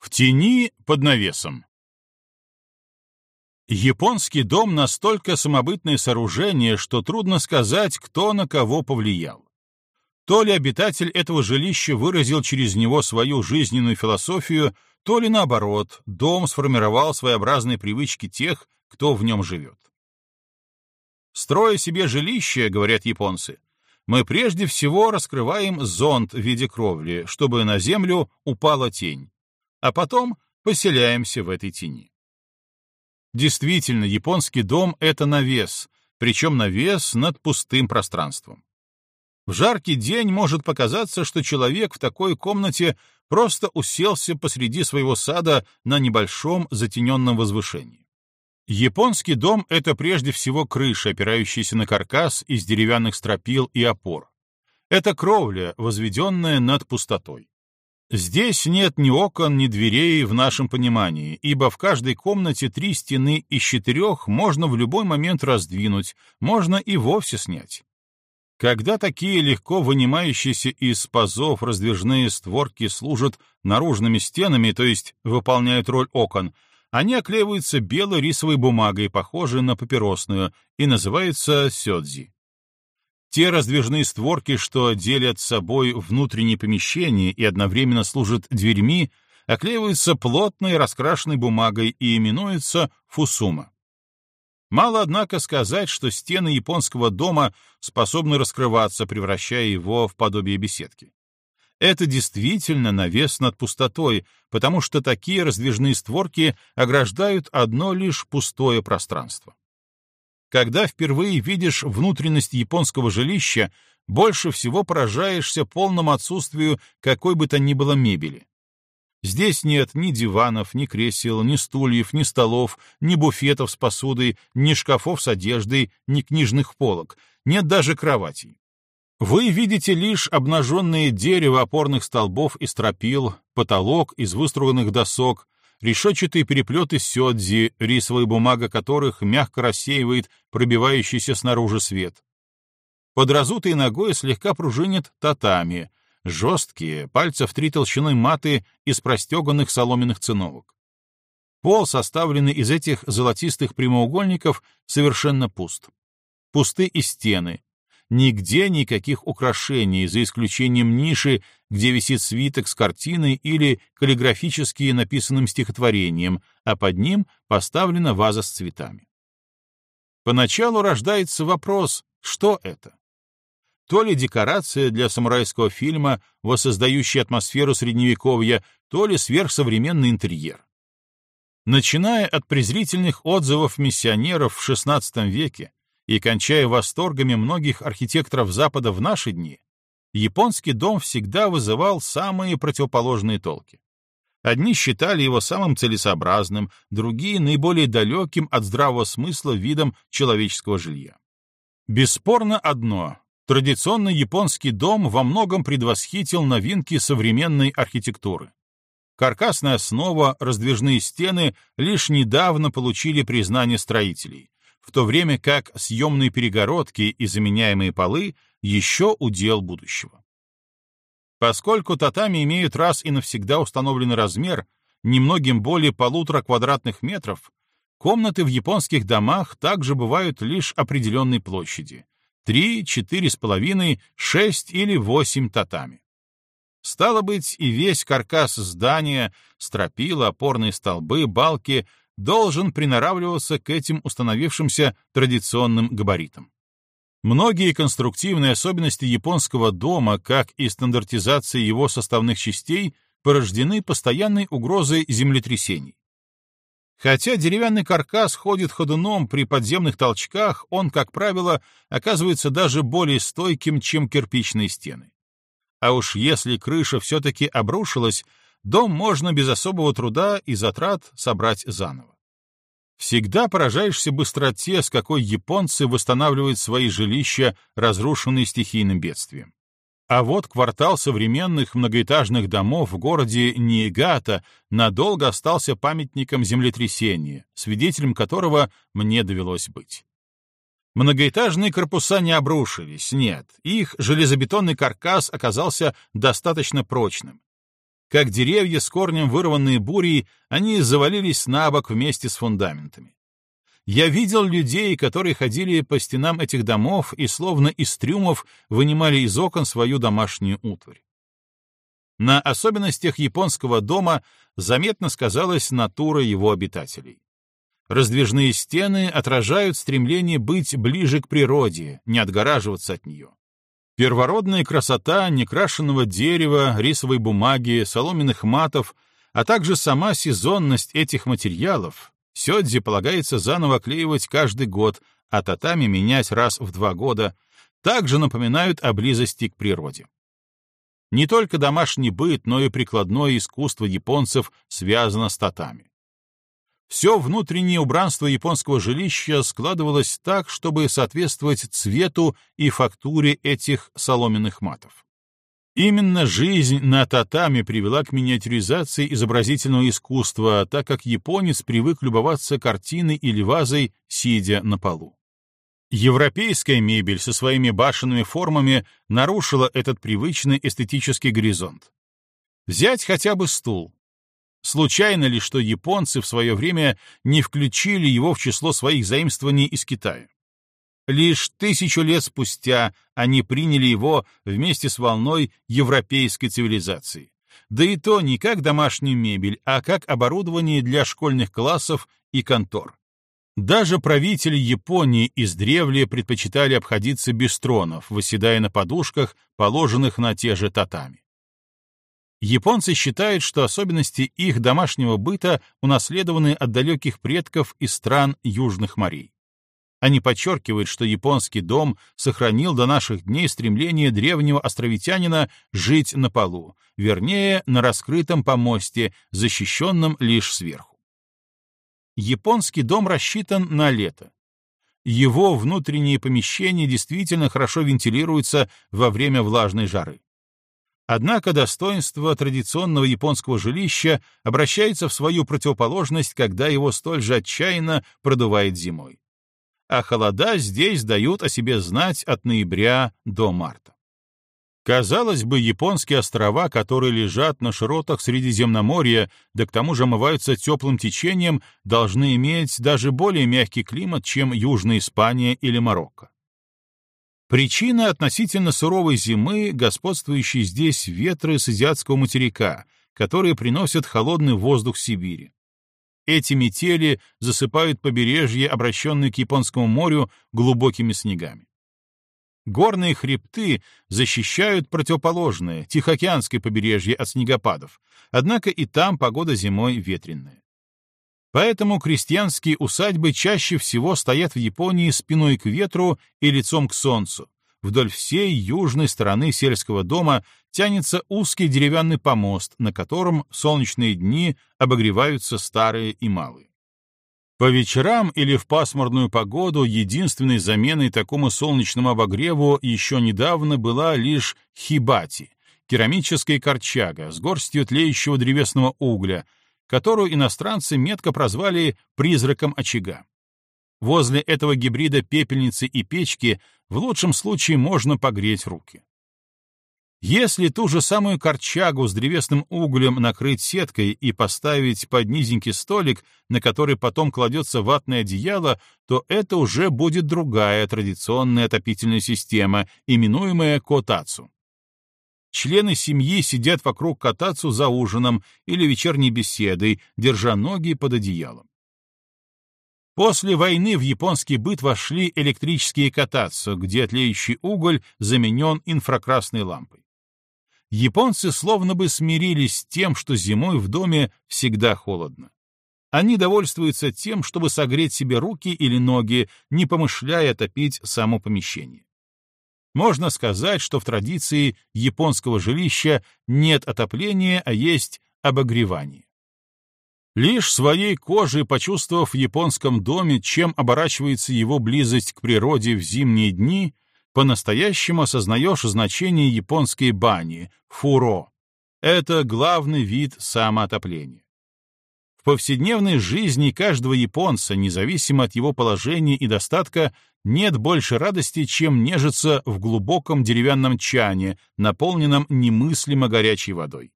В тени под навесом. Японский дом настолько самобытное сооружение, что трудно сказать, кто на кого повлиял. То ли обитатель этого жилища выразил через него свою жизненную философию, то ли наоборот, дом сформировал своеобразные привычки тех, кто в нем живет. Строя себе жилище, говорят японцы, мы прежде всего раскрываем зонт в виде кровли, чтобы на землю упала тень, а потом поселяемся в этой тени. Действительно, японский дом — это навес, причем навес над пустым пространством. В жаркий день может показаться, что человек в такой комнате просто уселся посреди своего сада на небольшом затененном возвышении. Японский дом — это прежде всего крыша, опирающаяся на каркас из деревянных стропил и опор. Это кровля, возведенная над пустотой. Здесь нет ни окон, ни дверей в нашем понимании, ибо в каждой комнате три стены из четырех можно в любой момент раздвинуть, можно и вовсе снять. Когда такие легко вынимающиеся из пазов раздвижные створки служат наружными стенами, то есть выполняют роль окон, они оклеиваются белой рисовой бумагой, похожей на папиросную, и называются сёдзи. Те раздвижные створки, что делят собой внутренние помещения и одновременно служат дверьми, оклеиваются плотной раскрашенной бумагой и именуются фусума. Мало, однако, сказать, что стены японского дома способны раскрываться, превращая его в подобие беседки. Это действительно навес над пустотой, потому что такие раздвижные створки ограждают одно лишь пустое пространство. Когда впервые видишь внутренность японского жилища, больше всего поражаешься полному отсутствию какой бы то ни было мебели. Здесь нет ни диванов, ни кресел, ни стульев, ни столов, ни буфетов с посудой, ни шкафов с одеждой, ни книжных полок, нет даже кроватей. Вы видите лишь обнаженное дерево опорных столбов и стропил, потолок из выструганных досок, решетчатые переплеты сёдзи, рисовая бумага которых мягко рассеивает пробивающийся снаружи свет. Под разутой ногой слегка пружинит татами, жесткие, пальцев три толщиной маты из простеганных соломенных циновок. Пол, составленный из этих золотистых прямоугольников, совершенно пуст. Пусты и стены. Нигде никаких украшений, за исключением ниши, где висит свиток с картиной или каллиграфически написанным стихотворением, а под ним поставлена ваза с цветами. Поначалу рождается вопрос, что это? то ли декорация для самурайского фильма, воссоздающая атмосферу средневековья, то ли сверхсовременный интерьер. Начиная от презрительных отзывов миссионеров в XVI веке и кончая восторгами многих архитекторов Запада в наши дни, японский дом всегда вызывал самые противоположные толки. Одни считали его самым целесообразным, другие — наиболее далеким от здравого смысла видом человеческого жилья. Бесспорно одно традиционный японский дом во многом предвосхитил новинки современной архитектуры. Каркасная основа, раздвижные стены лишь недавно получили признание строителей, в то время как съемные перегородки и заменяемые полы еще удел будущего. Поскольку татами имеют раз и навсегда установленный размер, немногим более полутора квадратных метров, комнаты в японских домах также бывают лишь определенной площади, три, четыре с половиной, шесть или восемь татами. Стало быть, и весь каркас здания, стропила, опорные столбы, балки должен приноравливаться к этим установившимся традиционным габаритам. Многие конструктивные особенности японского дома, как и стандартизация его составных частей, порождены постоянной угрозой землетрясений. Хотя деревянный каркас ходит ходуном при подземных толчках, он, как правило, оказывается даже более стойким, чем кирпичные стены. А уж если крыша все-таки обрушилась, дом можно без особого труда и затрат собрать заново. Всегда поражаешься быстроте, с какой японцы восстанавливают свои жилища, разрушенные стихийным бедствием. А вот квартал современных многоэтажных домов в городе Ниигата надолго остался памятником землетрясения, свидетелем которого мне довелось быть. Многоэтажные корпуса не обрушились, нет, их железобетонный каркас оказался достаточно прочным. Как деревья с корнем вырванные бурей, они завалились на бок вместе с фундаментами. Я видел людей, которые ходили по стенам этих домов и словно из трюмов вынимали из окон свою домашнюю утварь. На особенностях японского дома заметно сказалась натура его обитателей. Раздвижные стены отражают стремление быть ближе к природе, не отгораживаться от нее. Первородная красота некрашенного дерева, рисовой бумаги, соломенных матов, а также сама сезонность этих материалов, сёдзи полагается заново оклеивать каждый год, а татами менять раз в два года, также напоминают о близости к природе. Не только домашний быт, но и прикладное искусство японцев связано с татами. Все внутреннее убранство японского жилища складывалось так, чтобы соответствовать цвету и фактуре этих соломенных матов. Именно жизнь на татами привела к миниатюризации изобразительного искусства, так как японец привык любоваться картиной или вазой, сидя на полу. Европейская мебель со своими башенными формами нарушила этот привычный эстетический горизонт. Взять хотя бы стул. Случайно ли, что японцы в свое время не включили его в число своих заимствований из Китая? Лишь тысячу лет спустя они приняли его вместе с волной европейской цивилизации. Да и то не как домашнюю мебель, а как оборудование для школьных классов и контор. Даже правители Японии издревле предпочитали обходиться без тронов, выседая на подушках, положенных на те же татами. Японцы считают, что особенности их домашнего быта унаследованы от далеких предков из стран южных морей. Они подчеркивают, что японский дом сохранил до наших дней стремление древнего островитянина жить на полу, вернее, на раскрытом помосте, защищенном лишь сверху. Японский дом рассчитан на лето. Его внутренние помещения действительно хорошо вентилируются во время влажной жары. Однако достоинство традиционного японского жилища обращается в свою противоположность, когда его столь же отчаянно продувает зимой. А холода здесь дают о себе знать от ноября до марта. Казалось бы, японские острова, которые лежат на широтах Средиземноморья, да к тому же омываются теплым течением, должны иметь даже более мягкий климат, чем Южная Испания или Марокко. Причина относительно суровой зимы — господствующие здесь ветры с азиатского материка, которые приносят холодный воздух Сибири. Эти метели засыпают побережье, обращенное к Японскому морю, глубокими снегами. Горные хребты защищают противоположное, Тихоокеанское побережье от снегопадов, однако и там погода зимой ветреная. Поэтому крестьянские усадьбы чаще всего стоят в Японии спиной к ветру и лицом к солнцу. Вдоль всей южной стороны сельского дома тянется узкий деревянный помост, на котором в солнечные дни обогреваются старые и малые. По вечерам или в пасмурную погоду единственной заменой такому солнечному обогреву еще недавно была лишь хибати — керамическая корчага с горстью тлеющего древесного угля — которую иностранцы метко прозвали «призраком очага». Возле этого гибрида пепельницы и печки в лучшем случае можно погреть руки. Если ту же самую корчагу с древесным углем накрыть сеткой и поставить под низенький столик, на который потом кладется ватное одеяло, то это уже будет другая традиционная отопительная система, именуемая котацу. Члены семьи сидят вокруг катацу за ужином или вечерней беседой, держа ноги под одеялом. После войны в японский быт вошли электрические катацу, где тлеющий уголь заменен инфракрасной лампой. Японцы словно бы смирились с тем, что зимой в доме всегда холодно. Они довольствуются тем, чтобы согреть себе руки или ноги, не помышляя топить само помещение. Можно сказать, что в традиции японского жилища нет отопления, а есть обогревание. Лишь своей кожей почувствовав в японском доме, чем оборачивается его близость к природе в зимние дни, по-настоящему осознаешь значение японской бани — фуро. Это главный вид самоотопления. В повседневной жизни каждого японца, независимо от его положения и достатка, нет больше радости, чем нежиться в глубоком деревянном чане, наполненном немыслимо горячей водой.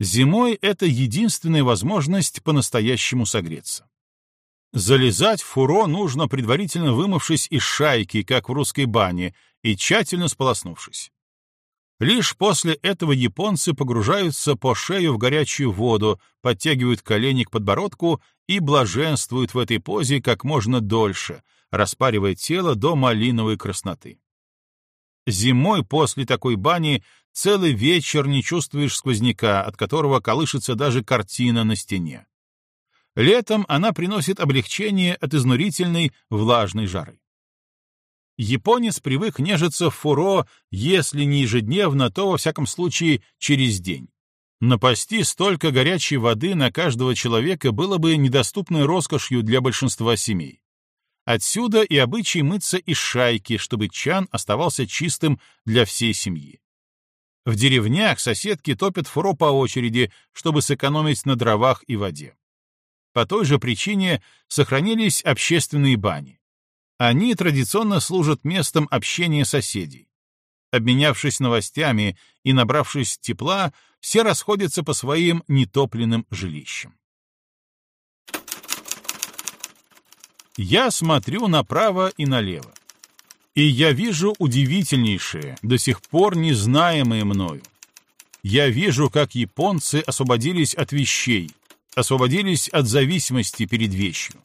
Зимой это единственная возможность по-настоящему согреться. Залезать в фуро нужно, предварительно вымывшись из шайки, как в русской бане, и тщательно сполоснувшись. Лишь после этого японцы погружаются по шею в горячую воду, подтягивают колени к подбородку и блаженствуют в этой позе как можно дольше, распаривая тело до малиновой красноты. Зимой после такой бани целый вечер не чувствуешь сквозняка, от которого колышется даже картина на стене. Летом она приносит облегчение от изнурительной влажной жары. Японец привык нежиться в фуро, если не ежедневно, то, во всяком случае, через день. Напасти столько горячей воды на каждого человека было бы недоступной роскошью для большинства семей. Отсюда и обычай мыться из шайки, чтобы чан оставался чистым для всей семьи. В деревнях соседки топят фуро по очереди, чтобы сэкономить на дровах и воде. По той же причине сохранились общественные бани. Они традиционно служат местом общения соседей. Обменявшись новостями и набравшись тепла, все расходятся по своим нетопленным жилищам. Я смотрю направо и налево. И я вижу удивительнейшее, до сих пор незнаемое мною. Я вижу, как японцы освободились от вещей, освободились от зависимости перед вещью.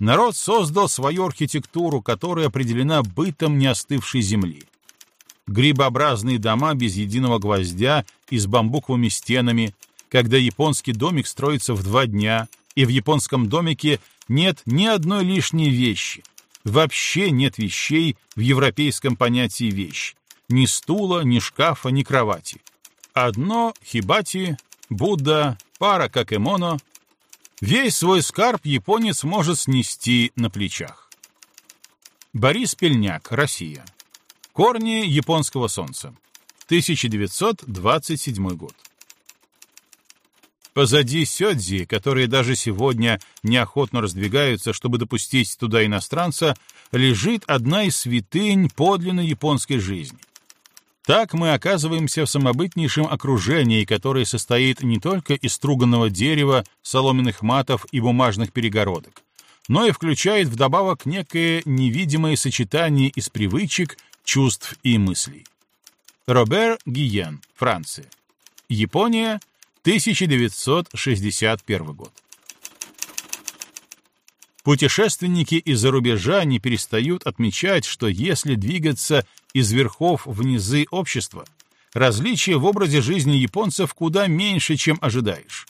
Народ создал свою архитектуру, которая определена бытом неостывшей земли. Грибообразные дома без единого гвоздя и с бамбуковыми стенами, когда японский домик строится в два дня, и в японском домике нет ни одной лишней вещи. Вообще нет вещей в европейском понятии вещь. Ни стула, ни шкафа, ни кровати. Одно хибати, Будда, пара какемоно, Весь свой скарб японец может снести на плечах. Борис Пельняк, Россия. Корни японского солнца. 1927 год. Позади Сёдзи, которые даже сегодня неохотно раздвигаются, чтобы допустить туда иностранца, лежит одна из святынь подлинной японской жизни. Так мы оказываемся в самобытнейшем окружении, которое состоит не только из струганного дерева, соломенных матов и бумажных перегородок, но и включает вдобавок некое невидимое сочетание из привычек, чувств и мыслей. Робер Гиен, Франция. Япония, 1961 год. Путешественники из-за рубежа не перестают отмечать, что если двигаться из верхов в низы общества, различия в образе жизни японцев куда меньше, чем ожидаешь.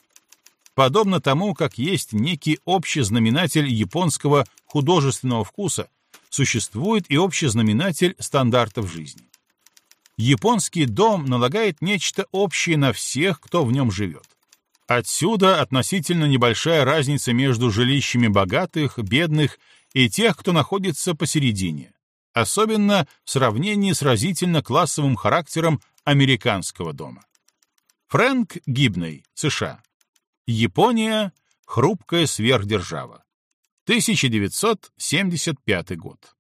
Подобно тому, как есть некий общий знаменатель японского художественного вкуса, существует и общий знаменатель стандартов жизни. Японский дом налагает нечто общее на всех, кто в нем живет. Отсюда относительно небольшая разница между жилищами богатых, бедных и тех, кто находится посередине, особенно в сравнении с разительно классовым характером американского дома. Фрэнк Гибней, США. Япония — хрупкая сверхдержава. 1975 год.